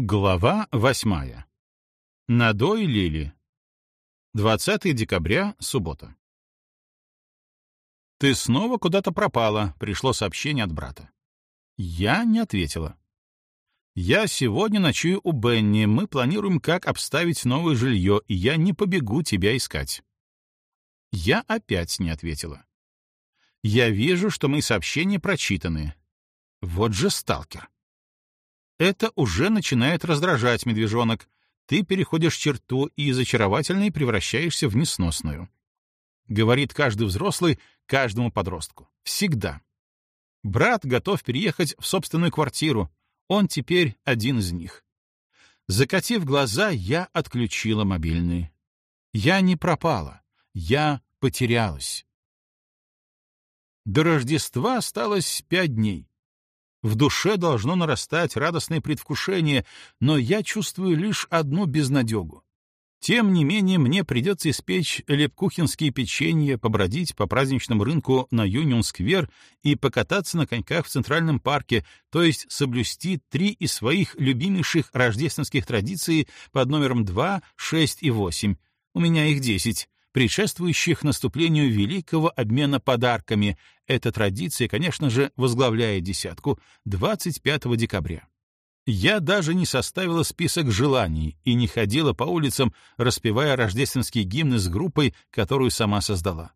Глава восьмая. Надой Лили. 20 декабря, суббота. «Ты снова куда-то пропала», — пришло сообщение от брата. Я не ответила. «Я сегодня ночую у Бенни, мы планируем, как обставить новое жилье, и я не побегу тебя искать». Я опять не ответила. «Я вижу, что мои сообщения прочитаны. Вот же сталкер». Это уже начинает раздражать медвежонок. Ты переходишь черту и из очаровательной превращаешься в несносную. Говорит каждый взрослый каждому подростку. Всегда. Брат готов переехать в собственную квартиру. Он теперь один из них. Закатив глаза, я отключила мобильный. Я не пропала. Я потерялась. До Рождества осталось пять дней. В душе должно нарастать радостное предвкушение, но я чувствую лишь одну безнадегу. Тем не менее, мне придется испечь лепкухинские печенья, побродить по праздничному рынку на Юнион-сквер и покататься на коньках в Центральном парке, то есть соблюсти три из своих любимейших рождественских традиций под номером 2, 6 и 8. У меня их 10 предшествующих наступлению великого обмена подарками. Эта традиция, конечно же, возглавляет десятку 25 декабря. Я даже не составила список желаний и не ходила по улицам, распевая рождественские гимны с группой, которую сама создала.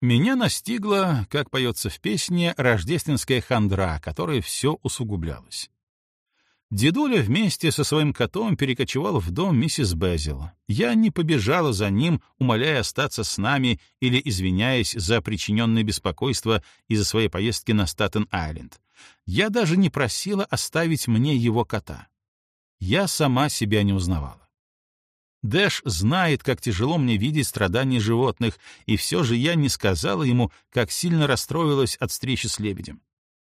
Меня настигла, как поется в песне, рождественская хандра, которая все усугублялась. Дедуля вместе со своим котом перекочевал в дом миссис Безил. Я не побежала за ним, умоляя остаться с нами или извиняясь за причиненное беспокойство из-за своей поездки на Статен-Айленд. Я даже не просила оставить мне его кота. Я сама себя не узнавала. Дэш знает, как тяжело мне видеть страдания животных, и все же я не сказала ему, как сильно расстроилась от встречи с лебедем.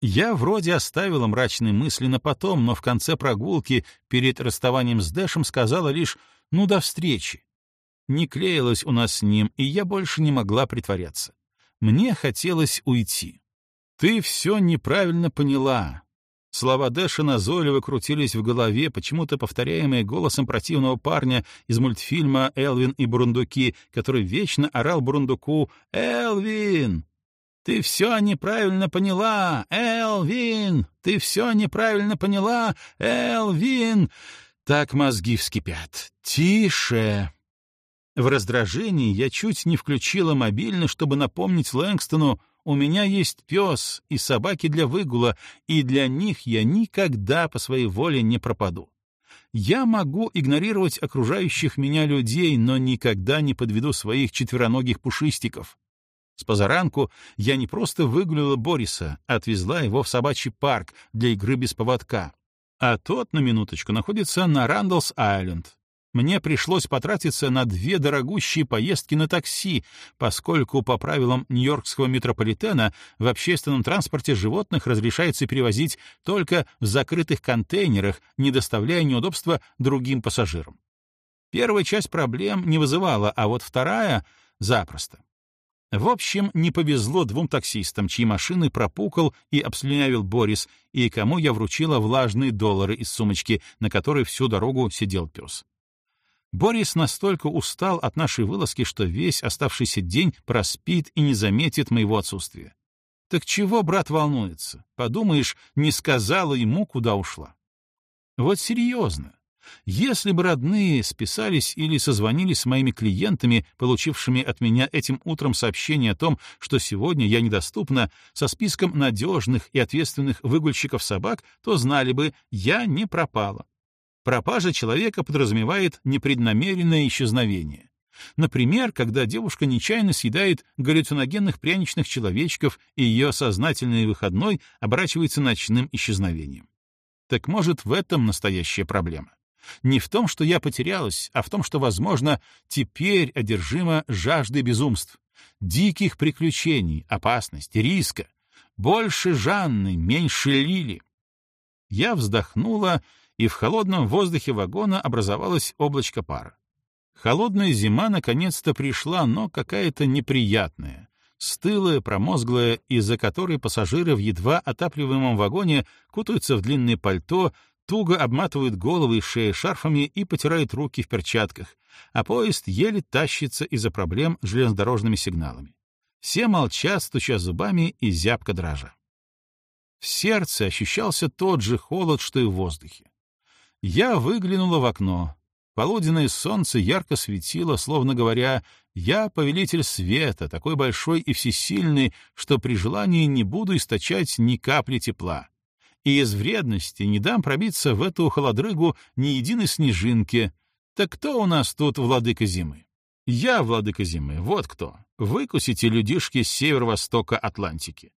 Я вроде оставила мрачные мысли на потом, но в конце прогулки перед расставанием с Дэшем сказала лишь «ну, до встречи». Не клеилась у нас с ним, и я больше не могла притворяться. Мне хотелось уйти. «Ты все неправильно поняла». Слова Дэша назойливо крутились в голове, почему-то повторяемые голосом противного парня из мультфильма «Элвин и Бурундуки», который вечно орал Бурундуку «Элвин!» «Ты все неправильно поняла, Элвин! Ты все неправильно поняла, Элвин!» Так мозги вскипят. «Тише!» В раздражении я чуть не включила мобильный, чтобы напомнить Лэнгстону, у меня есть пес и собаки для выгула, и для них я никогда по своей воле не пропаду. Я могу игнорировать окружающих меня людей, но никогда не подведу своих четвероногих пушистиков. С позаранку я не просто выгулила Бориса, а отвезла его в собачий парк для игры без поводка. А тот, на минуточку, находится на Рандалс-Айленд. Мне пришлось потратиться на две дорогущие поездки на такси, поскольку по правилам Нью-Йоркского метрополитена в общественном транспорте животных разрешается перевозить только в закрытых контейнерах, не доставляя неудобства другим пассажирам. Первая часть проблем не вызывала, а вот вторая — запросто. В общем, не повезло двум таксистам, чьи машины пропукал и обслюнявил Борис, и кому я вручила влажные доллары из сумочки, на которой всю дорогу сидел пес. Борис настолько устал от нашей вылазки, что весь оставшийся день проспит и не заметит моего отсутствия. Так чего брат волнуется? Подумаешь, не сказала ему, куда ушла. Вот серьезно. Если бы родные списались или созвонились с моими клиентами, получившими от меня этим утром сообщение о том, что сегодня я недоступна, со списком надежных и ответственных выгульщиков собак, то знали бы, я не пропала. Пропажа человека подразумевает непреднамеренное исчезновение. Например, когда девушка нечаянно съедает галлюциногенных пряничных человечков, и ее сознательный выходной оборачивается ночным исчезновением. Так может, в этом настоящая проблема? Не в том, что я потерялась, а в том, что, возможно, теперь одержима жаждой безумств, диких приключений, опасности, риска. Больше Жанны, меньше Лили. Я вздохнула, и в холодном воздухе вагона образовалось облачко пара. Холодная зима наконец-то пришла, но какая-то неприятная, стылая, промозглая, из-за которой пассажиры в едва отапливаемом вагоне кутаются в длинные пальто, туго обматывают головы и шеи шарфами и потирают руки в перчатках, а поезд еле тащится из-за проблем с железнодорожными сигналами. Все молчат, стуча зубами и зябко дрожа. В сердце ощущался тот же холод, что и в воздухе. Я выглянула в окно. Полуденное солнце ярко светило, словно говоря, «Я повелитель света, такой большой и всесильный, что при желании не буду источать ни капли тепла и из вредности не дам пробиться в эту холодрыгу ни единой снежинки. Так кто у нас тут владыка зимы? Я владыка зимы, вот кто. Выкусите людишки с северо-востока Атлантики.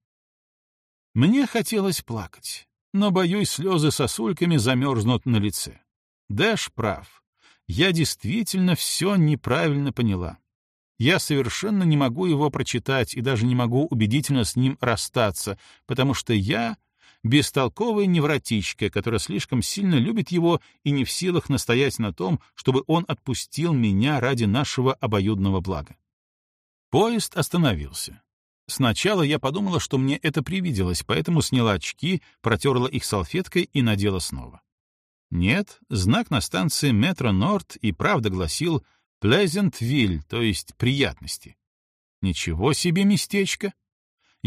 Мне хотелось плакать, но, боюсь, слезы сосульками замерзнут на лице. Дэш прав. Я действительно все неправильно поняла. Я совершенно не могу его прочитать и даже не могу убедительно с ним расстаться, потому что я бестолковая невротичка, которая слишком сильно любит его и не в силах настоять на том, чтобы он отпустил меня ради нашего обоюдного блага. Поезд остановился. Сначала я подумала, что мне это привиделось, поэтому сняла очки, протерла их салфеткой и надела снова. Нет, знак на станции метро Норд и правда гласил «Плезентвиль», то есть «приятности». Ничего себе местечко!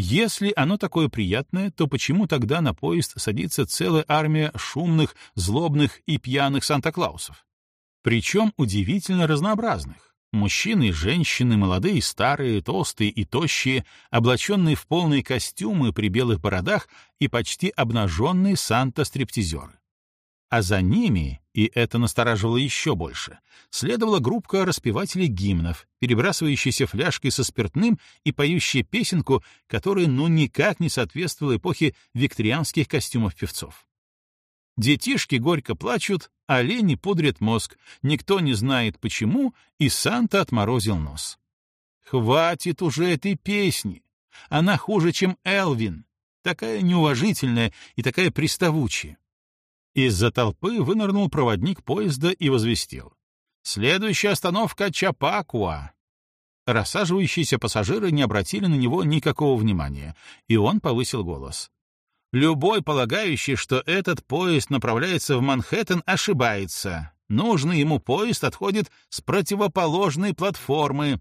Если оно такое приятное, то почему тогда на поезд садится целая армия шумных, злобных и пьяных Санта-Клаусов? Причем удивительно разнообразных. Мужчины женщины, молодые старые, толстые и тощие, облаченные в полные костюмы при белых бородах и почти обнаженные санта-стриптизеры. А за ними и это настораживало еще больше, следовала группка распевателей гимнов, перебрасывающиеся фляжкой со спиртным и поющие песенку, которая ну никак не соответствовала эпохе викторианских костюмов певцов. Детишки горько плачут, олени пудрят мозг, никто не знает почему, и Санта отморозил нос. «Хватит уже этой песни! Она хуже, чем Элвин, такая неуважительная и такая приставучая». Из-за толпы вынырнул проводник поезда и возвестил. «Следующая остановка Чапакуа!» Рассаживающиеся пассажиры не обратили на него никакого внимания, и он повысил голос. «Любой, полагающий, что этот поезд направляется в Манхэттен, ошибается. Нужный ему поезд отходит с противоположной платформы».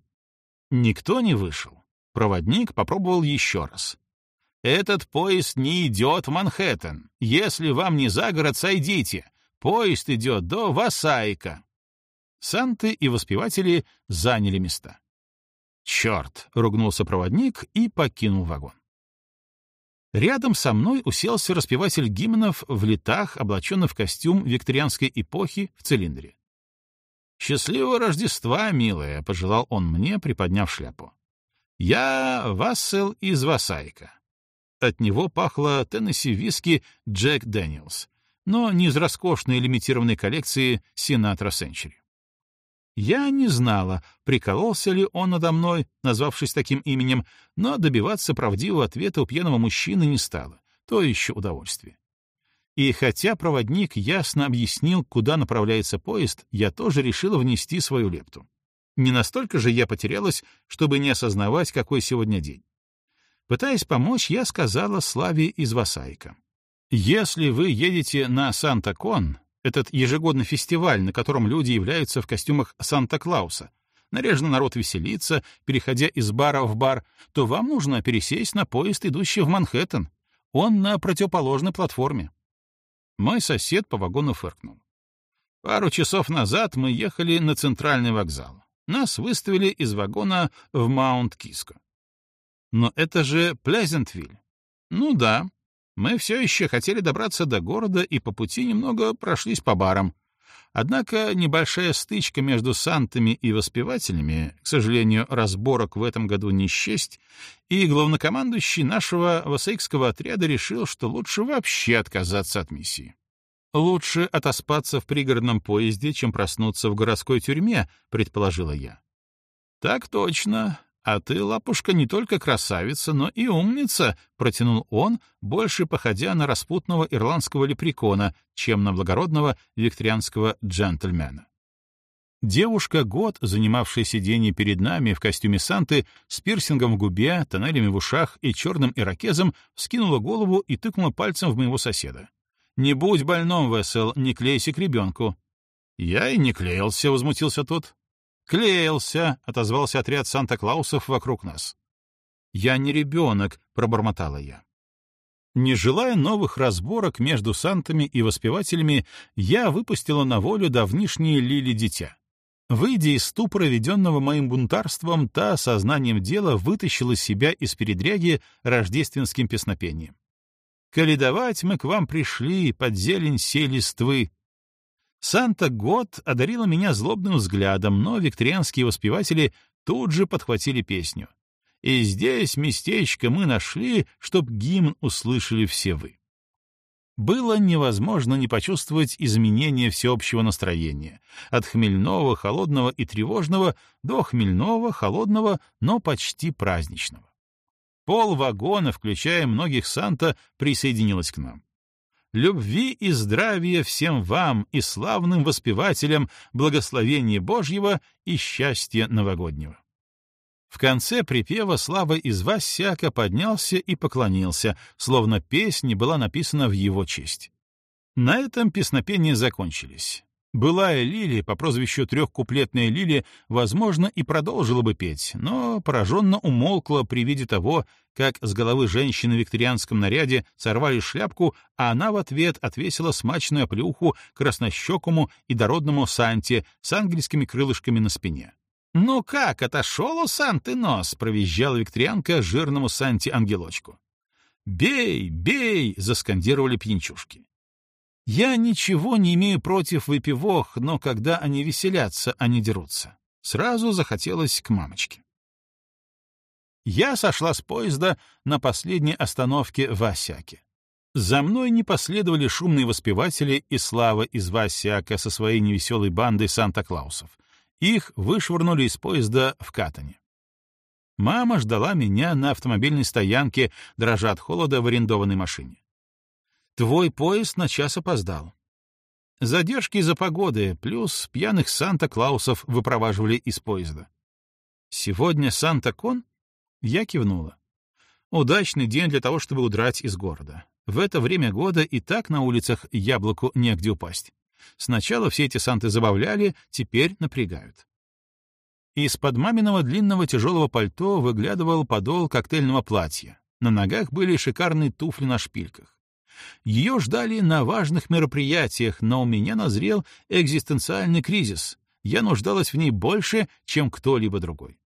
Никто не вышел. Проводник попробовал еще раз. Этот поезд не идет в Манхэттен. Если вам не за город, сойдите. Поезд идет до Васайка. Санты и воспеватели заняли места. «Черт!» — ругнулся проводник и покинул вагон. Рядом со мной уселся распеватель гимнов в летах, облаченный в костюм викторианской эпохи в цилиндре. «Счастливого Рождества, милая!» — пожелал он мне, приподняв шляпу. «Я Вассел из Васайка. От него пахло Теннесси виски «Джек Дэниелс», но не из роскошной лимитированной коллекции Синатра Сенчери». Я не знала, прикололся ли он надо мной, назвавшись таким именем, но добиваться правдивого ответа у пьяного мужчины не стало. То еще удовольствие. И хотя проводник ясно объяснил, куда направляется поезд, я тоже решила внести свою лепту. Не настолько же я потерялась, чтобы не осознавать, какой сегодня день. Пытаясь помочь, я сказала Славе из Васайка. «Если вы едете на Санта-Кон, этот ежегодный фестиваль, на котором люди являются в костюмах Санта-Клауса, нарежно народ веселится, переходя из бара в бар, то вам нужно пересесть на поезд, идущий в Манхэттен. Он на противоположной платформе». Мой сосед по вагону фыркнул. Пару часов назад мы ехали на центральный вокзал. Нас выставили из вагона в Маунт-Киско. Но это же Плезентвиль. Ну да. Мы все еще хотели добраться до города и по пути немного прошлись по барам. Однако небольшая стычка между сантами и воспевателями, к сожалению, разборок в этом году не счесть, и главнокомандующий нашего васейкского отряда решил, что лучше вообще отказаться от миссии. «Лучше отоспаться в пригородном поезде, чем проснуться в городской тюрьме», — предположила я. «Так точно. «А ты, лапушка, не только красавица, но и умница», — протянул он, больше походя на распутного ирландского лепрекона, чем на благородного викторианского джентльмена. Девушка, год занимавшая сиденье перед нами в костюме Санты, с пирсингом в губе, тоннелями в ушах и черным ирокезом, вскинула голову и тыкнула пальцем в моего соседа. «Не будь больным, Весел, не клейся к ребенку». «Я и не клеился», — возмутился тот. «Клеился!» — отозвался отряд Санта-Клаусов вокруг нас. «Я не ребенок», — пробормотала я. Не желая новых разборок между сантами и воспевателями, я выпустила на волю давнишние лили дитя. Выйдя из ступора, веденного моим бунтарством, та сознанием дела вытащила себя из передряги рождественским песнопением. «Каледовать мы к вам пришли, под зелень сей листвы, Санта-Год одарила меня злобным взглядом, но викторианские воспеватели тут же подхватили песню. «И здесь местечко мы нашли, чтоб гимн услышали все вы». Было невозможно не почувствовать изменения всеобщего настроения, от хмельного, холодного и тревожного до хмельного, холодного, но почти праздничного. Пол вагона, включая многих Санта, присоединилась к нам любви и здравия всем вам и славным воспевателям, благословения Божьего и счастья новогоднего. В конце припева Слава из вас всяко поднялся и поклонился, словно песня была написана в его честь. На этом песнопения закончились. Былая Лили по прозвищу «Трехкуплетная Лили» возможно и продолжила бы петь, но пораженно умолкла при виде того, как с головы женщины в викторианском наряде сорвали шляпку, а она в ответ отвесила смачную оплюху краснощекому и дородному Санте с ангельскими крылышками на спине. «Ну как, отошел у Санты нос!» — провизжала викторианка жирному Санте-ангелочку. «Бей, бей!» — заскандировали пьянчушки. Я ничего не имею против выпивок, но когда они веселятся, они дерутся. Сразу захотелось к мамочке. Я сошла с поезда на последней остановке в Асяке. За мной не последовали шумные воспеватели и слава из Васяка со своей невеселой бандой Санта-Клаусов. Их вышвырнули из поезда в Катане. Мама ждала меня на автомобильной стоянке, дрожа от холода в арендованной машине. Твой поезд на час опоздал. Задержки из-за погоды, плюс пьяных Санта-Клаусов выпроваживали из поезда. «Сегодня Санта-Кон?» Я кивнула. Удачный день для того, чтобы удрать из города. В это время года и так на улицах яблоку негде упасть. Сначала все эти санты забавляли, теперь напрягают. Из-под маминого длинного тяжелого пальто выглядывал подол коктейльного платья. На ногах были шикарные туфли на шпильках. Ее ждали на важных мероприятиях, но у меня назрел экзистенциальный кризис. Я нуждалась в ней больше, чем кто-либо другой.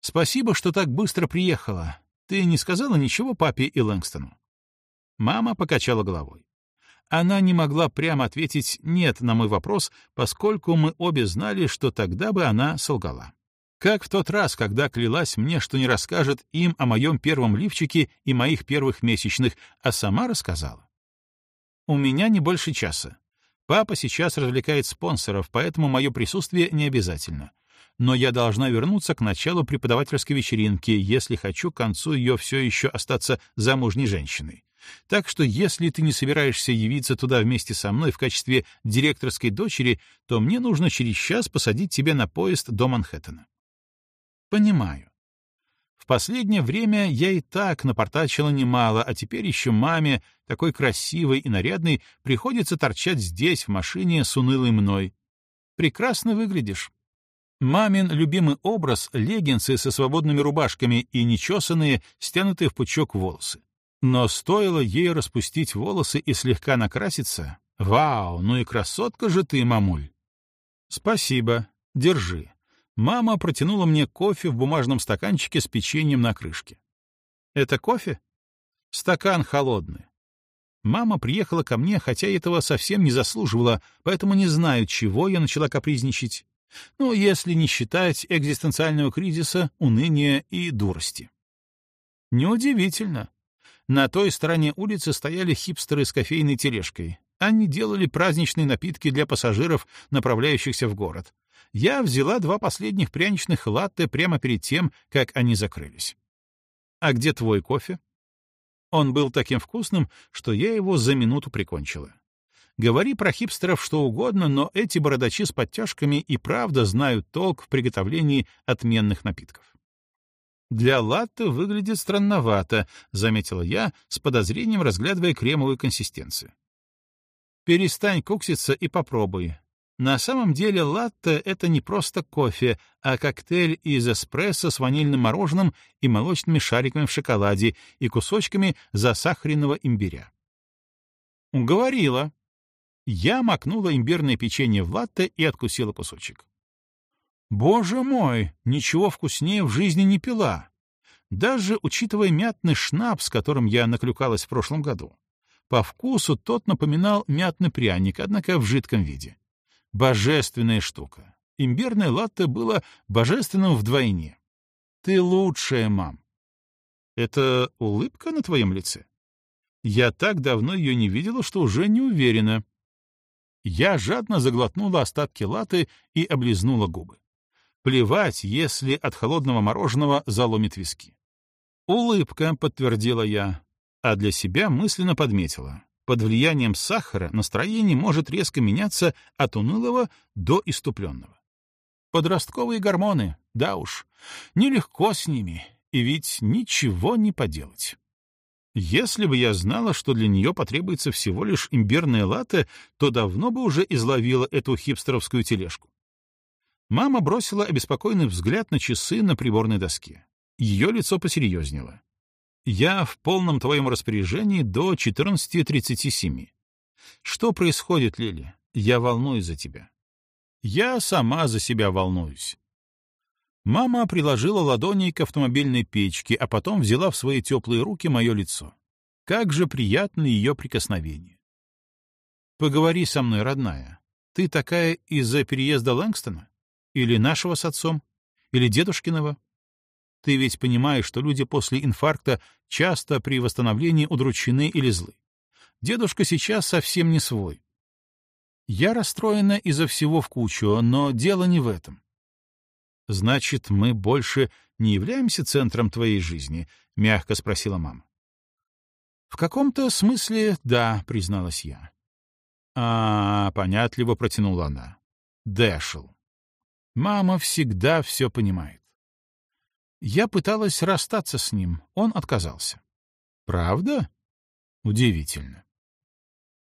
«Спасибо, что так быстро приехала. Ты не сказала ничего папе и Лэнгстону?» Мама покачала головой. Она не могла прямо ответить «нет» на мой вопрос, поскольку мы обе знали, что тогда бы она солгала. Как в тот раз, когда клялась мне, что не расскажет им о моем первом лифчике и моих первых месячных, а сама рассказала. У меня не больше часа. Папа сейчас развлекает спонсоров, поэтому мое присутствие не обязательно. Но я должна вернуться к началу преподавательской вечеринки, если хочу к концу ее все еще остаться замужней женщиной. Так что если ты не собираешься явиться туда вместе со мной в качестве директорской дочери, то мне нужно через час посадить тебя на поезд до Манхэттена. Понимаю. В последнее время я и так напортачила немало, а теперь еще маме, такой красивой и нарядной, приходится торчать здесь, в машине, с унылой мной. Прекрасно выглядишь. Мамин любимый образ — леггинсы со свободными рубашками и нечесанные, стянутые в пучок волосы. Но стоило ей распустить волосы и слегка накраситься. Вау, ну и красотка же ты, мамуль! Спасибо, держи. Мама протянула мне кофе в бумажном стаканчике с печеньем на крышке. «Это кофе?» «Стакан холодный». Мама приехала ко мне, хотя этого совсем не заслуживала, поэтому не знаю, чего я начала капризничать. Ну, если не считать экзистенциального кризиса, уныния и дурости. Неудивительно. На той стороне улицы стояли хипстеры с кофейной тележкой. Они делали праздничные напитки для пассажиров, направляющихся в город я взяла два последних пряничных латте прямо перед тем, как они закрылись. «А где твой кофе?» Он был таким вкусным, что я его за минуту прикончила. Говори про хипстеров что угодно, но эти бородачи с подтяжками и правда знают толк в приготовлении отменных напитков. «Для латте выглядит странновато», — заметила я, с подозрением разглядывая кремовую консистенцию. «Перестань кукситься и попробуй. На самом деле латте — это не просто кофе, а коктейль из эспрессо с ванильным мороженым и молочными шариками в шоколаде и кусочками засахаренного имбиря. Уговорила. Я макнула имбирное печенье в латте и откусила кусочек. Боже мой, ничего вкуснее в жизни не пила. Даже учитывая мятный шнапс, которым я наклюкалась в прошлом году. По вкусу тот напоминал мятный пряник, однако в жидком виде божественная штука. Имбирное латте было божественным вдвойне. Ты лучшая, мам. Это улыбка на твоем лице? Я так давно ее не видела, что уже не уверена. Я жадно заглотнула остатки латы и облизнула губы. Плевать, если от холодного мороженого заломит виски. «Улыбка», — подтвердила я, а для себя мысленно подметила. Под влиянием сахара настроение может резко меняться от унылого до иступленного. Подростковые гормоны, да уж, нелегко с ними, и ведь ничего не поделать. Если бы я знала, что для нее потребуется всего лишь имбирное латте, то давно бы уже изловила эту хипстеровскую тележку. Мама бросила обеспокоенный взгляд на часы на приборной доске. Ее лицо посерьезнело. Я в полном твоем распоряжении до 14.37. Что происходит, Лили? Я волнуюсь за тебя. Я сама за себя волнуюсь. Мама приложила ладони к автомобильной печке, а потом взяла в свои теплые руки мое лицо. Как же приятно ее прикосновение. «Поговори со мной, родная. Ты такая из-за переезда Лэнгстона? Или нашего с отцом? Или дедушкиного?» Ты ведь понимаешь, что люди после инфаркта часто при восстановлении удручены или злы. Дедушка сейчас совсем не свой. Я расстроена из-за всего в кучу, но дело не в этом. Значит, мы больше не являемся центром твоей жизни, мягко спросила мама. В каком-то смысле да, призналась я. А, понятливо протянула она. Дэшел. Мама всегда все понимает. Я пыталась расстаться с ним, он отказался. Правда? Удивительно.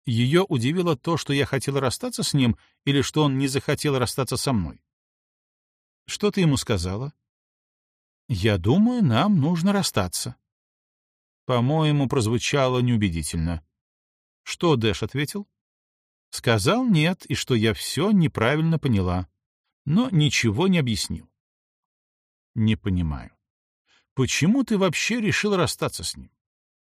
Ее удивило то, что я хотела расстаться с ним, или что он не захотел расстаться со мной. Что ты ему сказала? Я думаю, нам нужно расстаться. По-моему, прозвучало неубедительно. Что Дэш ответил? Сказал нет, и что я все неправильно поняла, но ничего не объяснил. Не понимаю. Почему ты вообще решил расстаться с ним?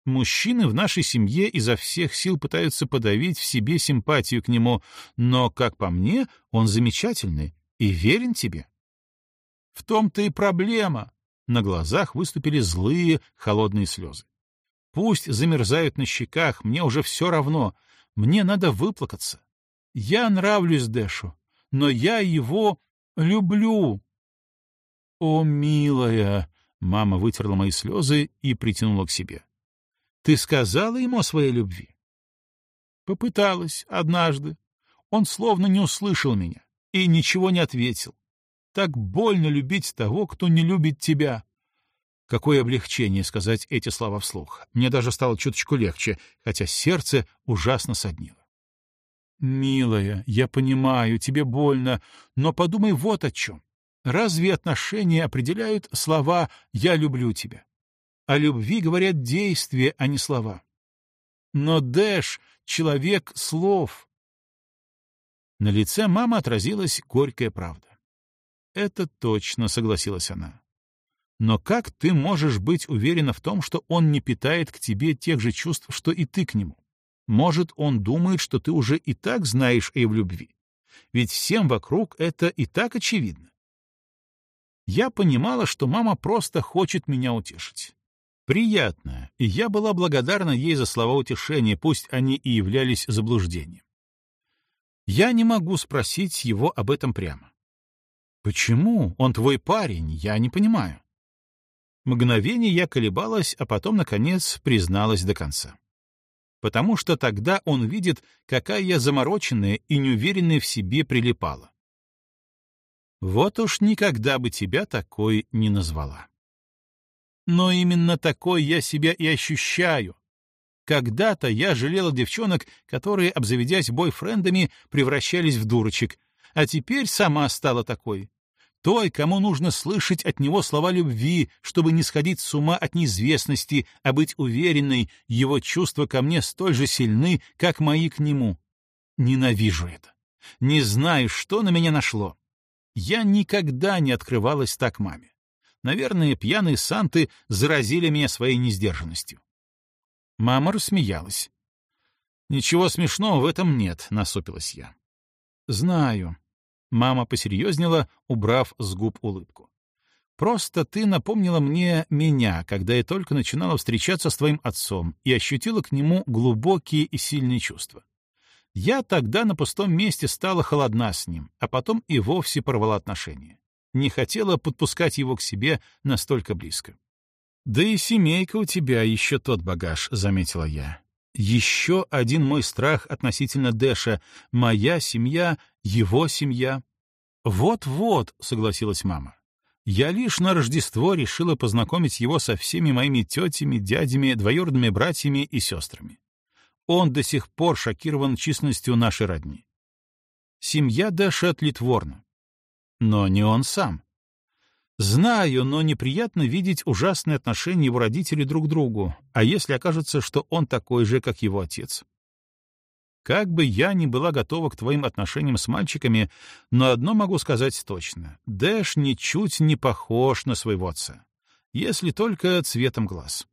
Мужчины в нашей семье изо всех сил пытаются подавить в себе симпатию к нему, но, как по мне, он замечательный и верен тебе. В том-то и проблема. На глазах выступили злые, холодные слезы. Пусть замерзают на щеках, мне уже все равно. Мне надо выплакаться. Я нравлюсь Дэшу, но я его люблю. «О, милая!» — мама вытерла мои слезы и притянула к себе. «Ты сказала ему о своей любви?» «Попыталась однажды. Он словно не услышал меня и ничего не ответил. Так больно любить того, кто не любит тебя». Какое облегчение сказать эти слова вслух. Мне даже стало чуточку легче, хотя сердце ужасно соднило. «Милая, я понимаю, тебе больно, но подумай вот о чем. Разве отношения определяют слова «я люблю тебя»? О любви говорят действия, а не слова. Но Дэш — человек слов. На лице мамы отразилась горькая правда. «Это точно», — согласилась она. «Но как ты можешь быть уверена в том, что он не питает к тебе тех же чувств, что и ты к нему? Может, он думает, что ты уже и так знаешь о его любви? Ведь всем вокруг это и так очевидно я понимала, что мама просто хочет меня утешить. Приятно, и я была благодарна ей за слова утешения, пусть они и являлись заблуждением. Я не могу спросить его об этом прямо. «Почему? Он твой парень, я не понимаю». Мгновение я колебалась, а потом, наконец, призналась до конца. Потому что тогда он видит, какая я замороченная и неуверенная в себе прилипала. Вот уж никогда бы тебя такой не назвала. Но именно такой я себя и ощущаю. Когда-то я жалела девчонок, которые, обзаведясь бойфрендами, превращались в дурочек, а теперь сама стала такой. Той, кому нужно слышать от него слова любви, чтобы не сходить с ума от неизвестности, а быть уверенной, его чувства ко мне столь же сильны, как мои к нему. Ненавижу это. Не знаю, что на меня нашло. Я никогда не открывалась так маме. Наверное, пьяные санты заразили меня своей несдержанностью. Мама рассмеялась. «Ничего смешного в этом нет», — насупилась я. «Знаю». Мама посерьезнела, убрав с губ улыбку. «Просто ты напомнила мне меня, когда я только начинала встречаться с твоим отцом и ощутила к нему глубокие и сильные чувства. Я тогда на пустом месте стала холодна с ним, а потом и вовсе порвала отношения. Не хотела подпускать его к себе настолько близко. «Да и семейка у тебя еще тот багаж», — заметила я. «Еще один мой страх относительно Дэша. Моя семья, его семья». «Вот-вот», — согласилась мама. «Я лишь на Рождество решила познакомить его со всеми моими тетями, дядями, двоюродными братьями и сестрами. Он до сих пор шокирован численностью нашей родни. Семья Дэша отлитворна, Но не он сам. Знаю, но неприятно видеть ужасные отношения его родителей друг к другу, а если окажется, что он такой же, как его отец. Как бы я ни была готова к твоим отношениям с мальчиками, но одно могу сказать точно. Дэш ничуть не похож на своего отца, если только цветом глаз.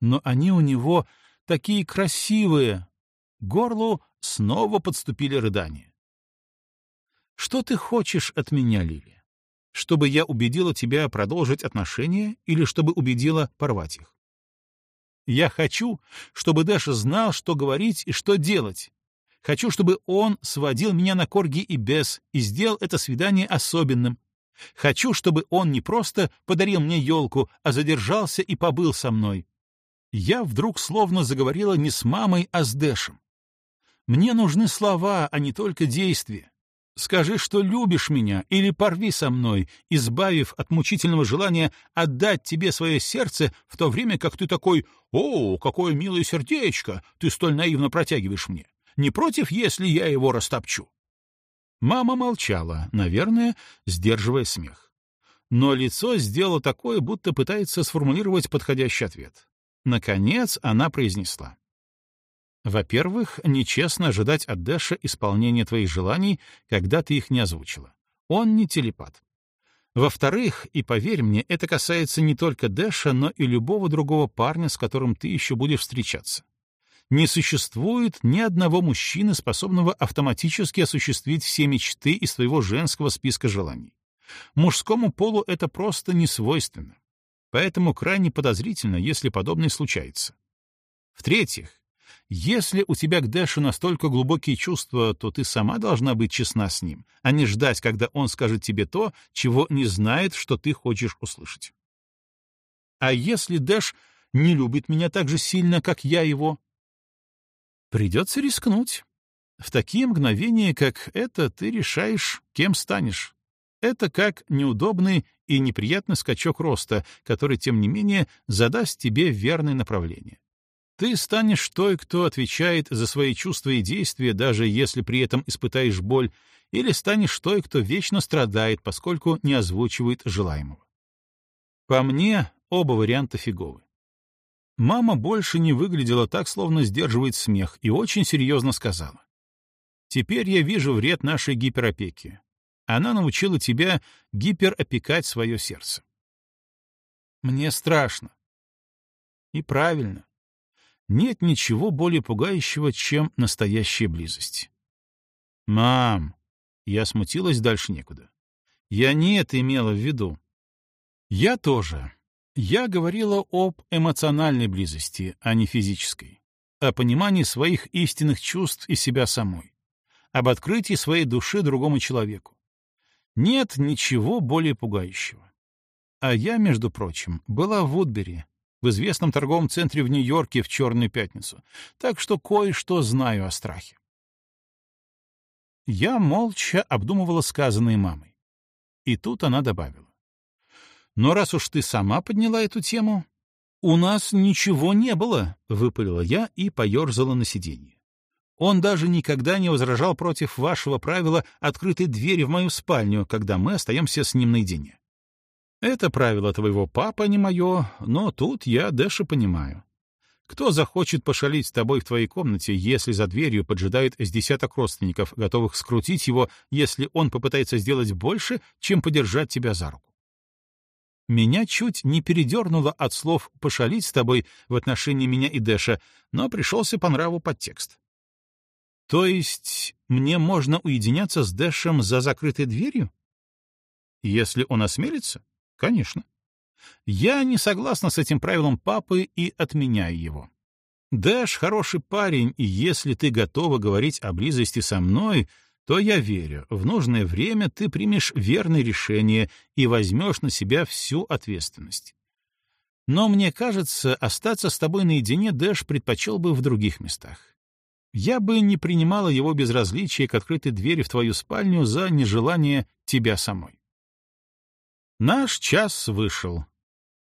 Но они у него такие красивые!» Горлу снова подступили рыдания. «Что ты хочешь от меня, Лили? Чтобы я убедила тебя продолжить отношения или чтобы убедила порвать их? Я хочу, чтобы Дэш знал, что говорить и что делать. Хочу, чтобы он сводил меня на корги и без и сделал это свидание особенным. Хочу, чтобы он не просто подарил мне елку, а задержался и побыл со мной я вдруг словно заговорила не с мамой, а с Дэшем. Мне нужны слова, а не только действия. Скажи, что любишь меня, или порви со мной, избавив от мучительного желания отдать тебе свое сердце, в то время как ты такой «О, какое милое сердечко!» ты столь наивно протягиваешь мне. Не против, если я его растопчу?» Мама молчала, наверное, сдерживая смех. Но лицо сделало такое, будто пытается сформулировать подходящий ответ. Наконец она произнесла. Во-первых, нечестно ожидать от Дэша исполнения твоих желаний, когда ты их не озвучила. Он не телепат. Во-вторых, и поверь мне, это касается не только Дэша, но и любого другого парня, с которым ты еще будешь встречаться. Не существует ни одного мужчины, способного автоматически осуществить все мечты из своего женского списка желаний. Мужскому полу это просто не свойственно поэтому крайне подозрительно, если подобное случается. В-третьих, если у тебя к Дэшу настолько глубокие чувства, то ты сама должна быть честна с ним, а не ждать, когда он скажет тебе то, чего не знает, что ты хочешь услышать. А если Дэш не любит меня так же сильно, как я его? Придется рискнуть. В такие мгновения, как это, ты решаешь, кем станешь это как неудобный и неприятный скачок роста, который, тем не менее, задаст тебе верное направление. Ты станешь той, кто отвечает за свои чувства и действия, даже если при этом испытаешь боль, или станешь той, кто вечно страдает, поскольку не озвучивает желаемого. По мне, оба варианта фиговы. Мама больше не выглядела так, словно сдерживает смех, и очень серьезно сказала. «Теперь я вижу вред нашей гиперопеки. Она научила тебя гиперопекать свое сердце. Мне страшно. И правильно. Нет ничего более пугающего, чем настоящая близость. Мам, я смутилась дальше некуда. Я не это имела в виду. Я тоже. Я говорила об эмоциональной близости, а не физической. О понимании своих истинных чувств и себя самой. Об открытии своей души другому человеку. Нет ничего более пугающего. А я, между прочим, была в Вудбери, в известном торговом центре в Нью-Йорке в Черную пятницу, так что кое-что знаю о страхе. Я молча обдумывала сказанное мамой. И тут она добавила. «Но раз уж ты сама подняла эту тему...» «У нас ничего не было», — выпалила я и поерзала на сиденье. Он даже никогда не возражал против вашего правила открытой двери в мою спальню, когда мы остаемся с ним наедине. Это правило твоего папа, не мое, но тут я Дэша понимаю. Кто захочет пошалить с тобой в твоей комнате, если за дверью поджидает с десяток родственников, готовых скрутить его, если он попытается сделать больше, чем подержать тебя за руку? Меня чуть не передернуло от слов «пошалить с тобой» в отношении меня и Дэша, но пришелся по нраву подтекст. То есть мне можно уединяться с Дэшем за закрытой дверью? Если он осмелится, конечно. Я не согласна с этим правилом папы и отменяю его. Дэш хороший парень, и если ты готова говорить о близости со мной, то я верю, в нужное время ты примешь верное решение и возьмешь на себя всю ответственность. Но мне кажется, остаться с тобой наедине Дэш предпочел бы в других местах я бы не принимала его безразличие к открытой двери в твою спальню за нежелание тебя самой. Наш час вышел.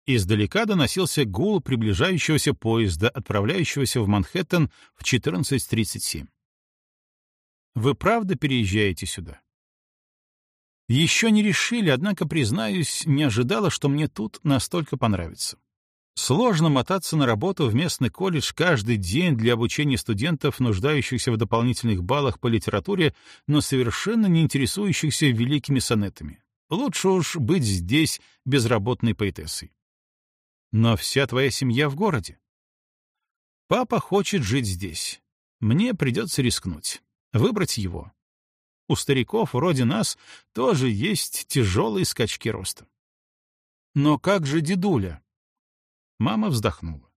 Издалека доносился гул приближающегося поезда, отправляющегося в Манхэттен в 14.37. «Вы правда переезжаете сюда?» Еще не решили, однако, признаюсь, не ожидала, что мне тут настолько понравится. Сложно мотаться на работу в местный колледж каждый день для обучения студентов, нуждающихся в дополнительных баллах по литературе, но совершенно не интересующихся великими сонетами. Лучше уж быть здесь безработной поэтессой. Но вся твоя семья в городе. Папа хочет жить здесь. Мне придется рискнуть. Выбрать его. У стариков вроде нас тоже есть тяжелые скачки роста. Но как же дедуля? Мама вздохнула.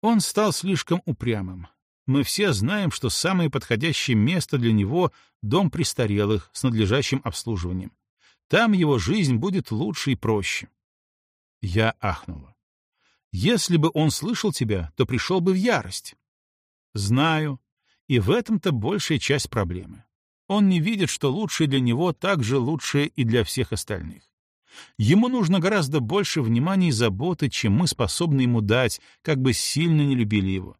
Он стал слишком упрямым. Мы все знаем, что самое подходящее место для него — дом престарелых с надлежащим обслуживанием. Там его жизнь будет лучше и проще. Я ахнула. Если бы он слышал тебя, то пришел бы в ярость. Знаю. И в этом-то большая часть проблемы. Он не видит, что лучшее для него также лучшее и для всех остальных. Ему нужно гораздо больше внимания и заботы, чем мы способны ему дать, как бы сильно не любили его.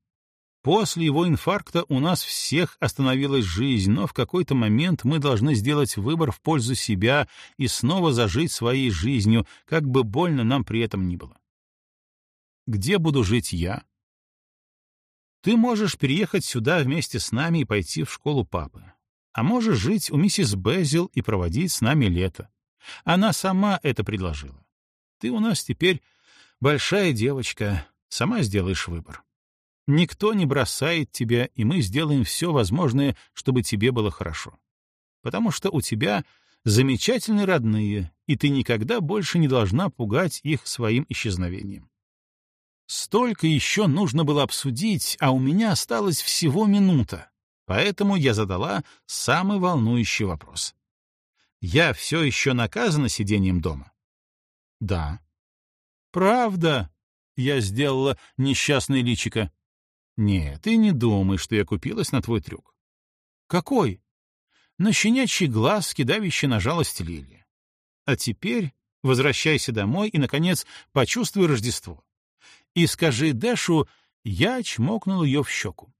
После его инфаркта у нас всех остановилась жизнь, но в какой-то момент мы должны сделать выбор в пользу себя и снова зажить своей жизнью, как бы больно нам при этом ни было. Где буду жить я? Ты можешь переехать сюда вместе с нами и пойти в школу папы. А можешь жить у миссис Безил и проводить с нами лето. Она сама это предложила. Ты у нас теперь большая девочка, сама сделаешь выбор. Никто не бросает тебя, и мы сделаем все возможное, чтобы тебе было хорошо. Потому что у тебя замечательные родные, и ты никогда больше не должна пугать их своим исчезновением. Столько еще нужно было обсудить, а у меня осталось всего минута, поэтому я задала самый волнующий вопрос. Я все еще наказана сидением дома? Да. Правда? Я сделала несчастное личико. Нет, ты не думай, что я купилась на твой трюк. Какой? На щенячий глаз, кидающий на жалость Лили. А теперь возвращайся домой и, наконец, почувствуй Рождество. И скажи Дэшу, я чмокнул ее в щеку.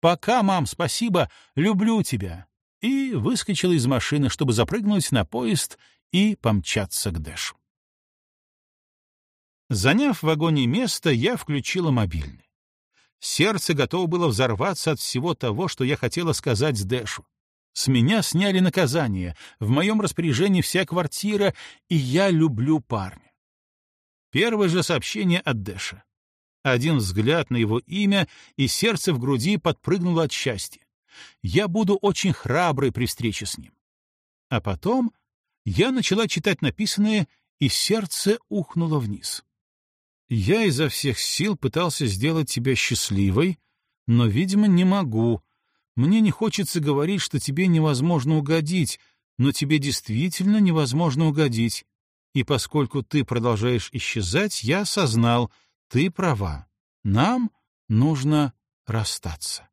«Пока, мам, спасибо, люблю тебя и выскочил из машины, чтобы запрыгнуть на поезд и помчаться к Дэшу. Заняв в вагоне место, я включила мобильный. Сердце готово было взорваться от всего того, что я хотела сказать Дэшу. С меня сняли наказание, в моем распоряжении вся квартира, и я люблю парня. Первое же сообщение от Дэша. Один взгляд на его имя, и сердце в груди подпрыгнуло от счастья. Я буду очень храброй при встрече с ним. А потом я начала читать написанное, и сердце ухнуло вниз. Я изо всех сил пытался сделать тебя счастливой, но, видимо, не могу. Мне не хочется говорить, что тебе невозможно угодить, но тебе действительно невозможно угодить. И поскольку ты продолжаешь исчезать, я осознал, ты права. Нам нужно расстаться.